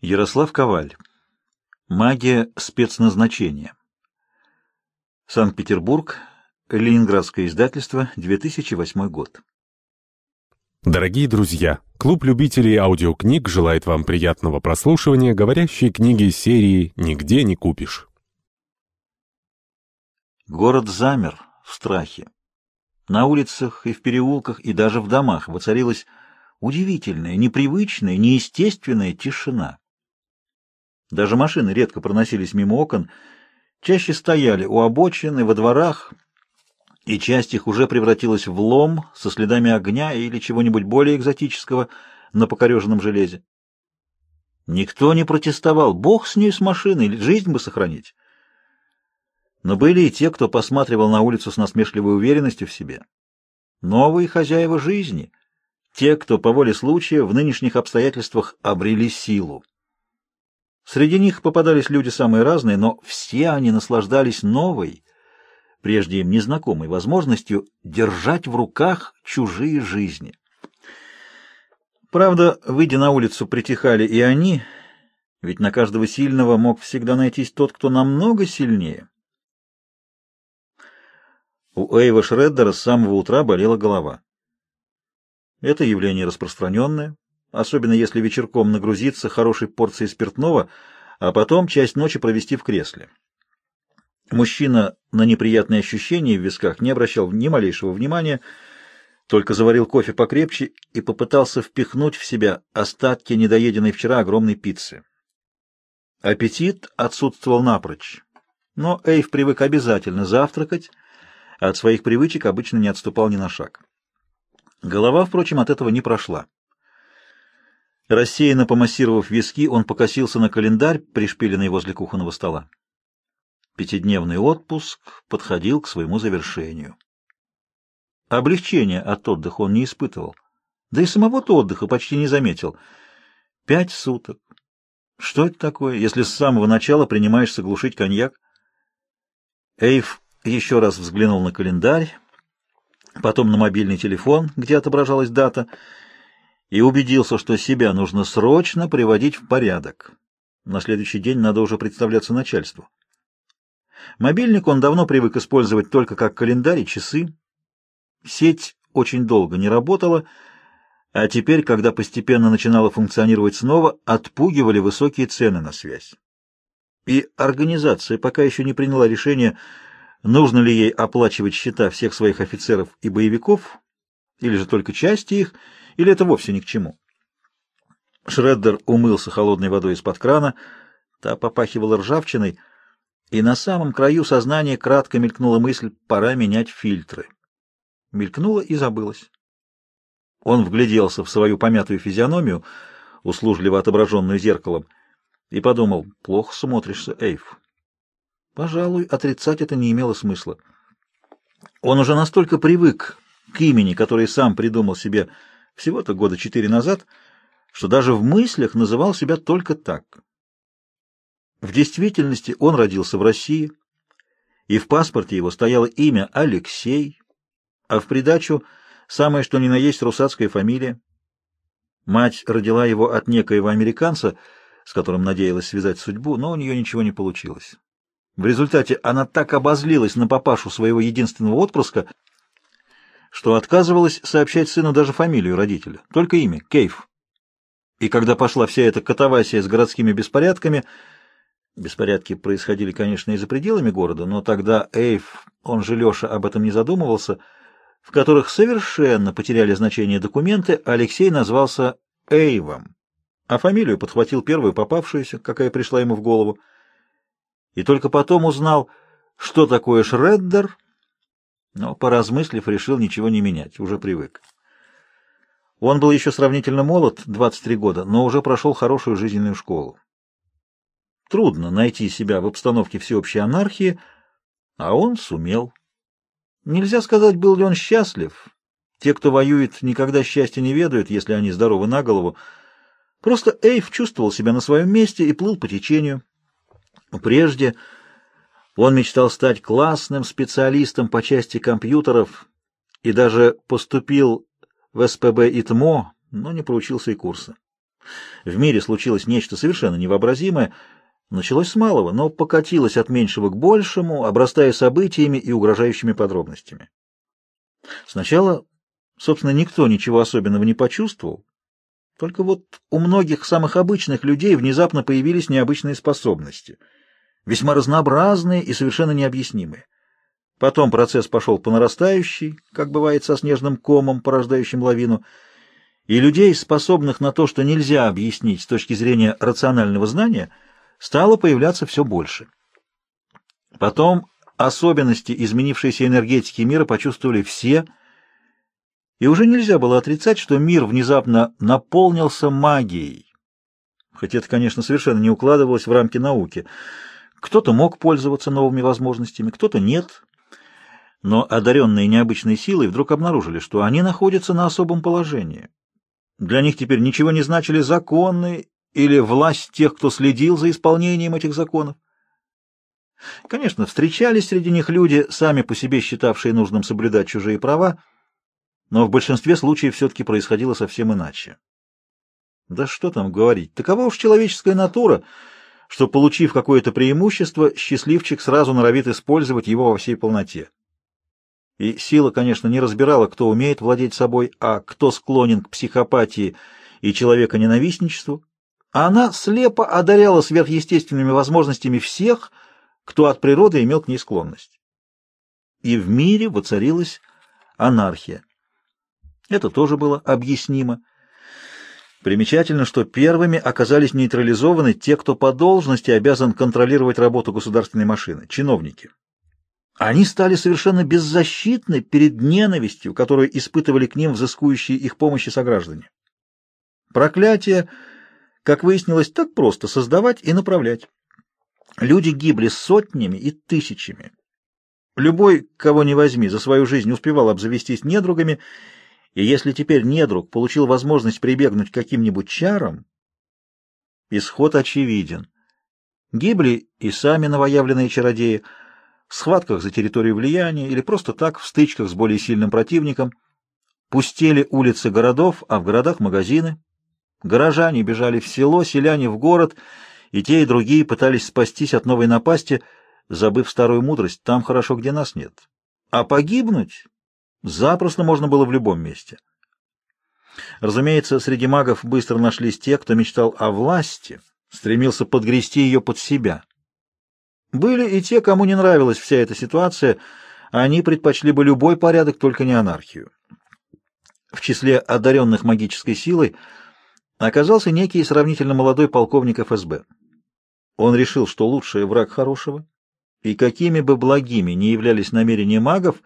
Ярослав Коваль. Магия спецназначения. Санкт-Петербург. Ленинградское издательство. 2008 год. Дорогие друзья, клуб любителей аудиокниг желает вам приятного прослушивания говорящей книги серии «Нигде не купишь». Город замер в страхе. На улицах и в переулках, и даже в домах воцарилась удивительная, непривычная, неестественная тишина. Даже машины редко проносились мимо окон, чаще стояли у обочин и во дворах, и часть их уже превратилась в лом со следами огня или чего-нибудь более экзотического на покореженном железе. Никто не протестовал, бог с ней с машиной, жизнь бы сохранить. Но были и те, кто посматривал на улицу с насмешливой уверенностью в себе. Новые хозяева жизни, те, кто по воле случая в нынешних обстоятельствах обрели силу. Среди них попадались люди самые разные, но все они наслаждались новой, прежде им незнакомой возможностью держать в руках чужие жизни. Правда, выйдя на улицу, притихали и они, ведь на каждого сильного мог всегда найтись тот, кто намного сильнее. У Эйва Шреддера с самого утра болела голова. Это явление распространенное, особенно если вечерком нагрузиться хорошей порцией спиртного, а потом часть ночи провести в кресле. Мужчина на неприятные ощущения в висках не обращал ни малейшего внимания, только заварил кофе покрепче и попытался впихнуть в себя остатки недоеденной вчера огромной пиццы. Аппетит отсутствовал напрочь, но Эйв привык обязательно завтракать, а от своих привычек обычно не отступал ни на шаг. Голова, впрочем, от этого не прошла. Рассеянно помассировав виски, он покосился на календарь, пришпиленный возле кухонного стола. Пятидневный отпуск подходил к своему завершению. Облегчения от отдыха он не испытывал. Да и самого-то отдыха почти не заметил. Пять суток. Что это такое, если с самого начала принимаешься глушить коньяк? Эйв еще раз взглянул на календарь, потом на мобильный телефон, где отображалась дата — и убедился, что себя нужно срочно приводить в порядок. На следующий день надо уже представляться начальству. Мобильник он давно привык использовать только как календарь и часы. Сеть очень долго не работала, а теперь, когда постепенно начинала функционировать снова, отпугивали высокие цены на связь. И организация пока еще не приняла решение, нужно ли ей оплачивать счета всех своих офицеров и боевиков, или же только части их, или это вовсе ни к чему? Шреддер умылся холодной водой из-под крана, та попахивала ржавчиной, и на самом краю сознания кратко мелькнула мысль «пора менять фильтры». Мелькнула и забылась. Он вгляделся в свою помятую физиономию, услужливо отображенную зеркалом, и подумал, плохо смотришься, Эйв. Пожалуй, отрицать это не имело смысла. Он уже настолько привык к имени, которое сам придумал себе всего-то года четыре назад, что даже в мыслях называл себя только так. В действительности он родился в России, и в паспорте его стояло имя Алексей, а в придачу самое что ни на есть русацкая фамилия. Мать родила его от некоего американца, с которым надеялась связать судьбу, но у нее ничего не получилось. В результате она так обозлилась на папашу своего единственного отпрыска, что отказывалась сообщать сыну даже фамилию родителя, только имя — Кейф. И когда пошла вся эта катавасия с городскими беспорядками, беспорядки происходили, конечно, и за пределами города, но тогда Эйв, он же Леша, об этом не задумывался, в которых совершенно потеряли значение документы, Алексей назвался Эйвом, а фамилию подхватил первую попавшуюся, какая пришла ему в голову, и только потом узнал, что такое Шреддер — но, поразмыслив, решил ничего не менять, уже привык. Он был еще сравнительно молод, 23 года, но уже прошел хорошую жизненную школу. Трудно найти себя в обстановке всеобщей анархии, а он сумел. Нельзя сказать, был ли он счастлив. Те, кто воюет, никогда счастья не ведают, если они здоровы на голову. Просто Эйв чувствовал себя на своем месте и плыл по течению. Прежде он мечтал стать классным специалистом по части компьютеров и даже поступил в СПБ ИТМО, но не проучился и курса. В мире случилось нечто совершенно невообразимое. Началось с малого, но покатилось от меньшего к большему, обрастая событиями и угрожающими подробностями. Сначала, собственно, никто ничего особенного не почувствовал, только вот у многих самых обычных людей внезапно появились необычные способности, весьма разнообразные и совершенно необъяснимые. Потом процесс пошел по нарастающей, как бывает со снежным комом, порождающим лавину, и людей, способных на то, что нельзя объяснить с точки зрения рационального знания, стало появляться все больше. Потом особенности изменившейся энергетики мира почувствовали все, и уже нельзя было отрицать, что мир внезапно наполнился магией. Хоть это, конечно, совершенно не укладывалось в рамки науки. Кто-то мог пользоваться новыми возможностями, кто-то нет. Но одаренные необычной силой вдруг обнаружили, что они находятся на особом положении. Для них теперь ничего не значили законы или власть тех, кто следил за исполнением этих законов. Конечно, встречались среди них люди, сами по себе считавшие нужным соблюдать чужие права, но в большинстве случаев все-таки происходило совсем иначе. Да что там говорить, такова уж человеческая натура, что, получив какое-то преимущество, счастливчик сразу норовит использовать его во всей полноте. И сила, конечно, не разбирала, кто умеет владеть собой, а кто склонен к психопатии и человеконенавистничеству. А она слепо одаряла сверхъестественными возможностями всех, кто от природы имел к ней склонность. И в мире воцарилась анархия. Это тоже было объяснимо. Примечательно, что первыми оказались нейтрализованы те, кто по должности обязан контролировать работу государственной машины, чиновники. Они стали совершенно беззащитны перед ненавистью, которую испытывали к ним взыскующие их помощи сограждане. Проклятие, как выяснилось, так просто создавать и направлять. Люди гибли сотнями и тысячами. Любой, кого не возьми, за свою жизнь успевал обзавестись недругами, и если теперь недруг получил возможность прибегнуть к каким-нибудь чарам, исход очевиден. Гибли и сами новоявленные чародеи – в схватках за территорию влияния или просто так в стычках с более сильным противником. Пустели улицы городов, а в городах магазины. Горожане бежали в село, селяне в город, и те и другие пытались спастись от новой напасти, забыв старую мудрость «там хорошо, где нас нет». А погибнуть запросто можно было в любом месте. Разумеется, среди магов быстро нашлись те, кто мечтал о власти, стремился подгрести ее под себя. Были и те, кому не нравилась вся эта ситуация, они предпочли бы любой порядок, только не анархию. В числе одаренных магической силой оказался некий сравнительно молодой полковник ФСБ. Он решил, что лучший враг хорошего, и какими бы благими ни являлись намерения магов,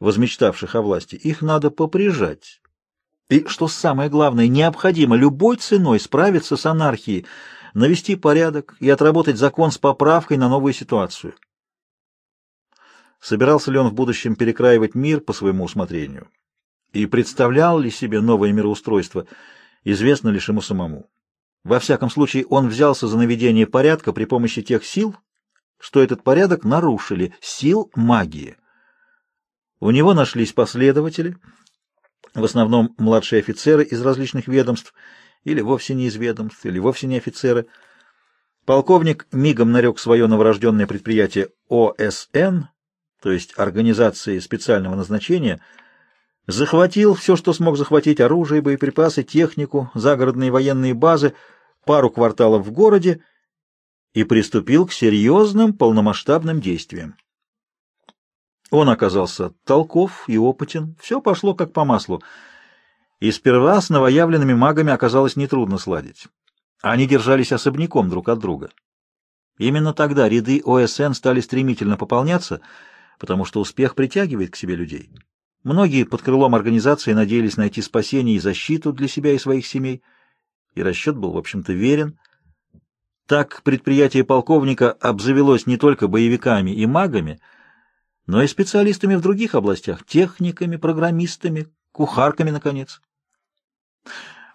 возмечтавших о власти, их надо поприжать. И, что самое главное, необходимо любой ценой справиться с анархией, навести порядок и отработать закон с поправкой на новую ситуацию. Собирался ли он в будущем перекраивать мир по своему усмотрению? И представлял ли себе новое мироустройство, известно лишь ему самому. Во всяком случае, он взялся за наведение порядка при помощи тех сил, что этот порядок нарушили, сил магии. У него нашлись последователи, в основном младшие офицеры из различных ведомств, или вовсе не из ведомств, или вовсе не офицеры. Полковник мигом нарек свое новорожденное предприятие ОСН, то есть Организации специального назначения, захватил все, что смог захватить, оружие, боеприпасы, технику, загородные военные базы, пару кварталов в городе и приступил к серьезным полномасштабным действиям. Он оказался толков и опытен, все пошло как по маслу — и сперва с новоявленными магами оказалось нетрудно сладить. Они держались особняком друг от друга. Именно тогда ряды ОСН стали стремительно пополняться, потому что успех притягивает к себе людей. Многие под крылом организации надеялись найти спасение и защиту для себя и своих семей, и расчет был, в общем-то, верен. Так предприятие полковника обзавелось не только боевиками и магами, но и специалистами в других областях, техниками, программистами, кухарками, наконец.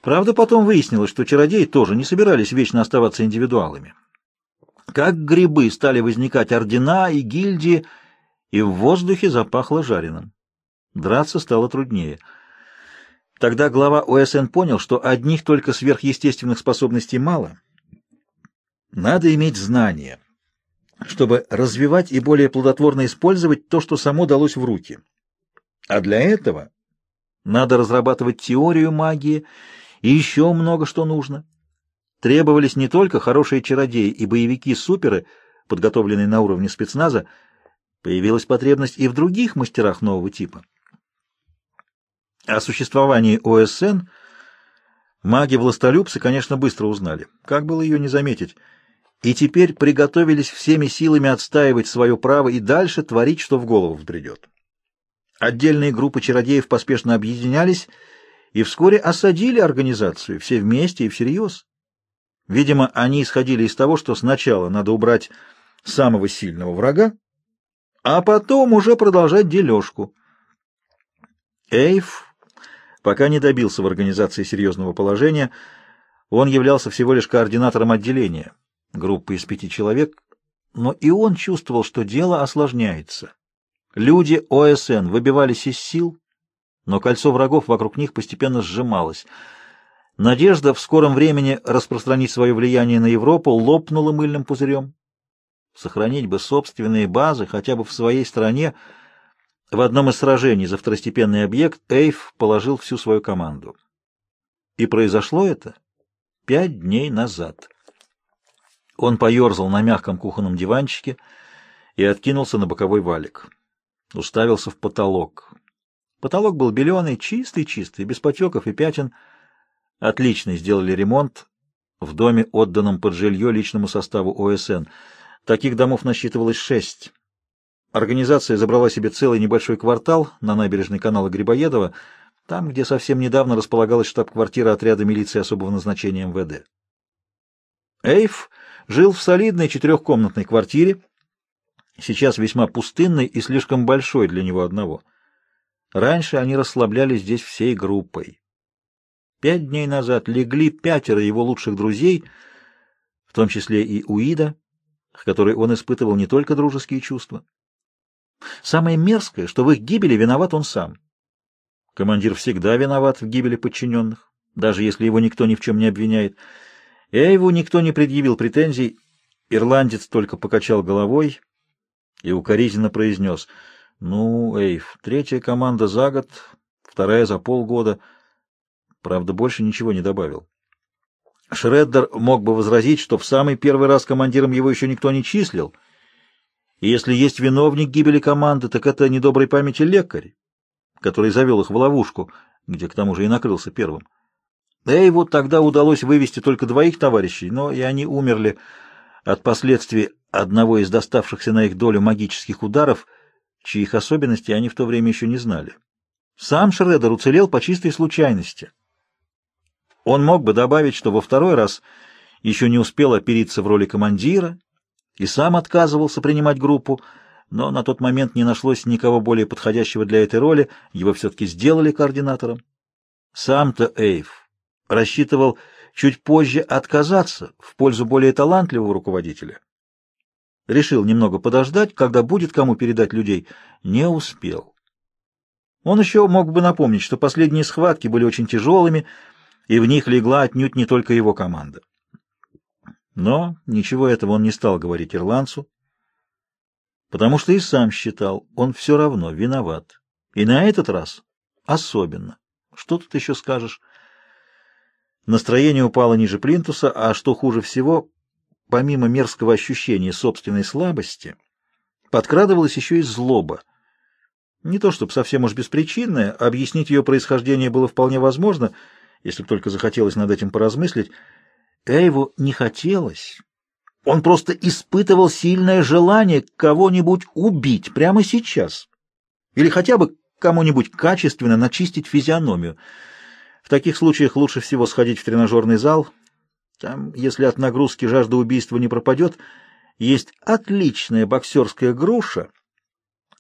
Правда, потом выяснилось, что чародеи тоже не собирались вечно оставаться индивидуалами. Как грибы стали возникать ордена и гильдии, и в воздухе запахло жареным. Драться стало труднее. Тогда глава ОСН понял, что одних только сверхъестественных способностей мало. Надо иметь знания, чтобы развивать и более плодотворно использовать то, что само далось в руки. А для этого надо разрабатывать теорию магии и еще много что нужно. Требовались не только хорошие чародеи и боевики-суперы, подготовленные на уровне спецназа, появилась потребность и в других мастерах нового типа. О существовании ОСН маги-властолюбцы, конечно, быстро узнали. Как было ее не заметить? И теперь приготовились всеми силами отстаивать свое право и дальше творить, что в голову взбредет. Отдельные группы чародеев поспешно объединялись и вскоре осадили организацию, все вместе и всерьез. Видимо, они исходили из того, что сначала надо убрать самого сильного врага, а потом уже продолжать дележку. Эйв пока не добился в организации серьезного положения, он являлся всего лишь координатором отделения, группы из пяти человек, но и он чувствовал, что дело осложняется. Люди ОСН выбивались из сил, но кольцо врагов вокруг них постепенно сжималось. Надежда в скором времени распространить свое влияние на Европу лопнула мыльным пузырем. Сохранить бы собственные базы хотя бы в своей стране. В одном из сражений за второстепенный объект Эйв положил всю свою команду. И произошло это пять дней назад. Он поерзал на мягком кухонном диванчике и откинулся на боковой валик. Уставился в потолок. Потолок был беленый, чистый-чистый, без потеков и пятен. Отличный сделали ремонт в доме, отданном под жилье личному составу ОСН — Таких домов насчитывалось шесть. Организация забрала себе целый небольшой квартал на набережной канала Грибоедова, там, где совсем недавно располагалась штаб-квартира отряда милиции особого назначения МВД. Эйф жил в солидной четырехкомнатной квартире, сейчас весьма пустынной и слишком большой для него одного. Раньше они расслаблялись здесь всей группой. Пять дней назад легли пятеро его лучших друзей, в том числе и Уида, к которой он испытывал не только дружеские чувства. Самое мерзкое, что в их гибели виноват он сам. Командир всегда виноват в гибели подчиненных, даже если его никто ни в чем не обвиняет. Эйву никто не предъявил претензий, ирландец только покачал головой и укоризненно произнес, «Ну, Эйв, третья команда за год, вторая за полгода». Правда, больше ничего не добавил. Шреддер мог бы возразить, что в самый первый раз командиром его еще никто не числил, и если есть виновник гибели команды, так это недоброй памяти лекарь, который завел их в ловушку, где к тому же и накрылся первым. Эйву тогда удалось вывести только двоих товарищей, но и они умерли от последствий одного из доставшихся на их долю магических ударов, чьих особенностей они в то время еще не знали. Сам Шреддер уцелел по чистой случайности. Он мог бы добавить, что во второй раз еще не успел опериться в роли командира и сам отказывался принимать группу, но на тот момент не нашлось никого более подходящего для этой роли, его все-таки сделали координатором. Сам-то Эйв рассчитывал чуть позже отказаться в пользу более талантливого руководителя. Решил немного подождать, когда будет кому передать людей, не успел. Он еще мог бы напомнить, что последние схватки были очень тяжелыми, и в них легла отнюдь не только его команда. Но ничего этого он не стал говорить ирландцу, потому что и сам считал, он все равно виноват. И на этот раз особенно. Что тут еще скажешь? Настроение упало ниже плинтуса, а что хуже всего, помимо мерзкого ощущения собственной слабости, подкрадывалась еще и злоба. Не то чтобы совсем уж беспричинная, объяснить ее происхождение было вполне возможно — если бы только захотелось над этим поразмыслить. Эйву не хотелось. Он просто испытывал сильное желание кого-нибудь убить прямо сейчас. Или хотя бы кому-нибудь качественно начистить физиономию. Таких случаях лучше всего сходить в тренажерный зал. Там, если от нагрузки жажда убийства не пропадет, есть отличная боксерская груша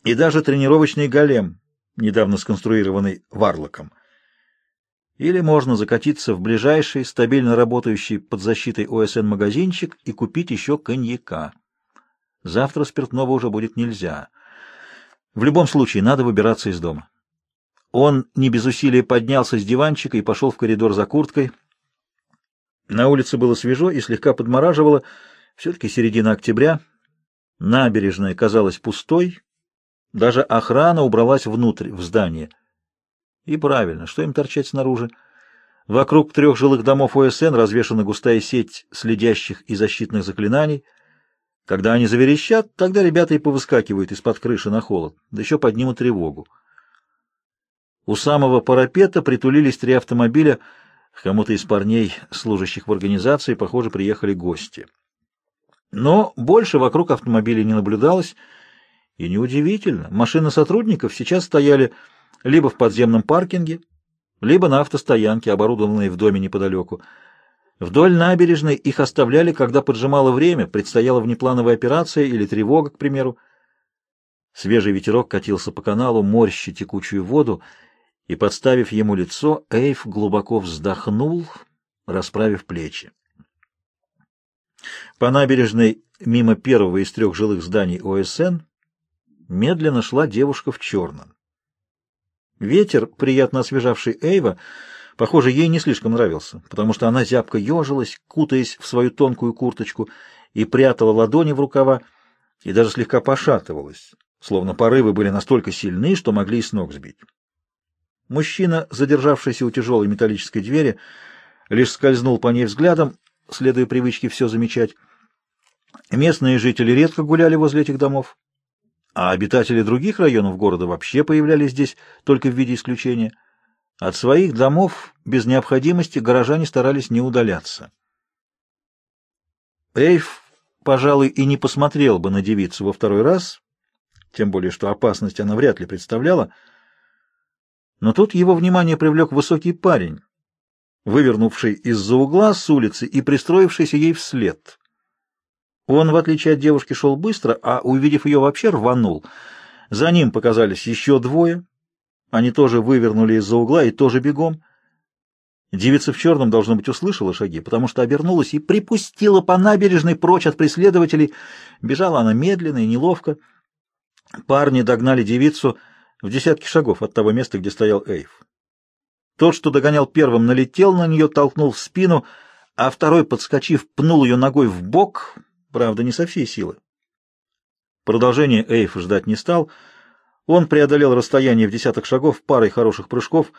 и даже тренировочный голем, недавно сконструированный Варлоком. Или можно закатиться в ближайший, стабильно работающий под защитой ОСН магазинчик и купить еще коньяка. Завтра спиртного уже будет нельзя. В любом случае, надо выбираться из дома. Он не без усилия поднялся с диванчика и пошел в коридор за курткой. На улице было свежо и слегка подмораживало. Все-таки середина октября. Набережная казалась пустой. Даже охрана убралась внутрь, в здание. И правильно, что им торчать снаружи? Вокруг трех жилых домов ОСН развешана густая сеть следящих и защитных заклинаний. Когда они заверещат, тогда ребята и повыскакивают из-под крыши на холод, да еще поднимут тревогу. У самого парапета притулились три автомобиля. К кому-то из парней, служащих в организации, похоже, приехали гости. Но больше вокруг автомобилей не наблюдалось, и неудивительно. Машины сотрудников сейчас стояли либо в подземном паркинге, либо на автостоянке, оборудованной в доме неподалеку. Вдоль набережной их оставляли, когда поджимало время, предстояла внеплановая операция или тревога, к примеру. Свежий ветерок катился по каналу, морщи текучую воду, и, подставив ему лицо, Эйв глубоко вздохнул, расправив плечи. По набережной, мимо первого из трех жилых зданий ОСН, медленно шла девушка в черном. Ветер, приятно освежавший Эйва, похоже, ей не слишком нравился, потому что она зябко ежилась, кутаясь в свою тонкую курточку и прятала ладони в рукава, и даже слегка пошатывалась, словно порывы были настолько сильны, что могли и с ног сбить. Мужчина, задержавшийся у тяжелой металлической двери, лишь скользнул по ней взглядом, следуя привычке все замечать. Местные жители редко гуляли возле этих домов, а обитатели других районов города вообще появлялись здесь только в виде исключения. От своих домов без необходимости горожане старались не удаляться. Эйв, пожалуй, и не посмотрел бы на девицу во второй раз, тем более что опасность она вряд ли представляла, но тут его внимание привлек высокий парень, вывернувший из-за угла с улицы и пристроившийся ей вслед. Он, в отличие от девушки, шел быстро, а, увидев ее, вообще рванул. За ним показались еще двое. Они тоже вывернули из-за угла и тоже бегом. Девица в черном, должно быть, услышала шаги, потому что обернулась и припустила по набережной прочь от преследователей. Бежала она медленно и неловко. Парни догнали девицу — в десятке шагов от того места, где стоял Эйв. Тот, что догонял первым, налетел на нее, толкнул в спину, а второй, подскочив, пнул ее ногой в бок, правда, не со всей силы. Продолжение Эйв ждать не стал. Он преодолел расстояние в десяток шагов парой хороших прыжков.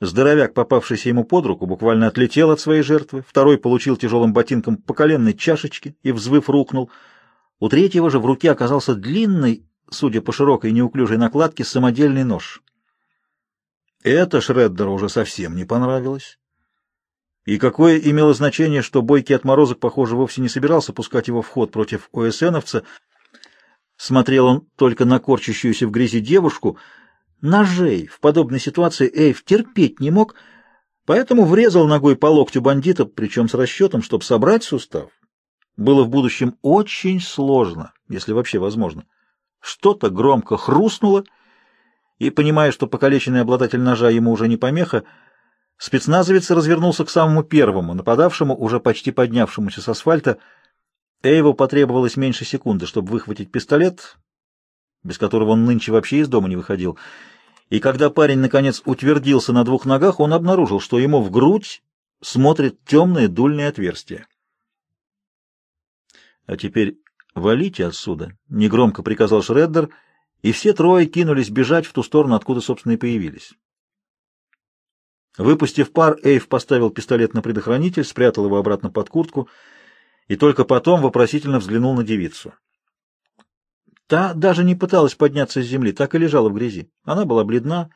Здоровяк, попавшийся ему под руку, буквально отлетел от своей жертвы. Второй получил тяжелым ботинком по коленной чашечке и, взвыв, рухнул. У третьего же в руке оказался длинный судя по широкой неуклюжей накладке, самодельный нож. Это Шреддеру уже совсем не понравилось. И какое имело значение, что бойкий отморозок, похоже, вовсе не собирался пускать его в ход против ОСНовца. Смотрел он только на корчащуюся в грязи девушку. Ножей в подобной ситуации Эйв терпеть не мог, поэтому врезал ногой по локтю бандита, причем с расчетом, чтобы собрать сустав. Было в будущем очень сложно, если вообще возможно. Что-то громко хрустнуло, и, понимая, что покалеченный обладатель ножа ему уже не помеха, спецназовец развернулся к самому первому, нападавшему, уже почти поднявшемуся с асфальта. Эйву потребовалось меньше секунды, чтобы выхватить пистолет, без которого он нынче вообще из дома не выходил. И когда парень, наконец, утвердился на двух ногах, он обнаружил, что ему в грудь смотрит темное дульное отверстие. А теперь «Валите отсюда!» — негромко приказал Шреддер, и все трое кинулись бежать в ту сторону, откуда, собственно, и появились. Выпустив пар, Эйв поставил пистолет на предохранитель, спрятал его обратно под куртку и только потом вопросительно взглянул на девицу. Та даже не пыталась подняться с земли, так и лежала в грязи. Она была бледна,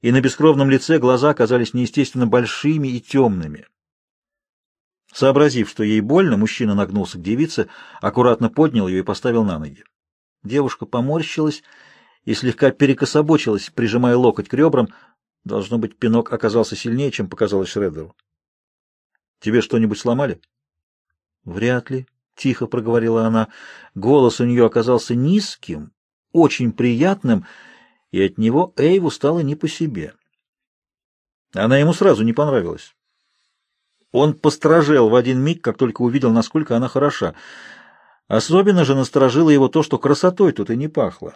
и на бескровном лице глаза казались неестественно большими и темными. Сообразив, что ей больно, мужчина нагнулся к девице, аккуратно поднял ее и поставил на ноги. Девушка поморщилась и слегка перекособочилась, прижимая локоть к ребрам. Должно быть, пинок оказался сильнее, чем показалось Шреддеру. — Тебе что-нибудь сломали? — Вряд ли, — тихо проговорила она. Голос у нее оказался низким, очень приятным, и от него Эйву стало не по себе. Она ему сразу не понравилась. Он посторожел в один миг, как только увидел, насколько она хороша. Особенно же насторожило его то, что красотой тут и не пахло.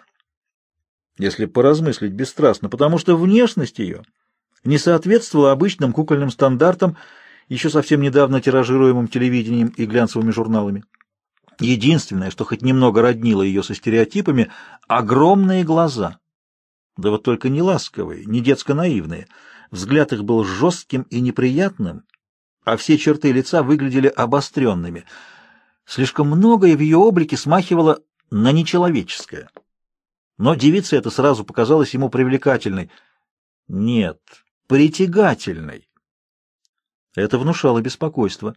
если поразмыслить бесстрастно, потому что внешность ее не соответствовала обычным кукольным стандартам, еще совсем недавно тиражируемым телевидением и глянцевыми журналами. Единственное, что хоть немного роднило ее со стереотипами — огромные глаза. Да вот только не ласковые, не детско-наивные. Взгляд их был жестким и неприятным, а все черты лица выглядели обостренными. Слишком многое в ее облике смахивало на нечеловеческое. Но девица это сразу показалась ему привлекательной. Нет, притягательной. Это внушало беспокойство.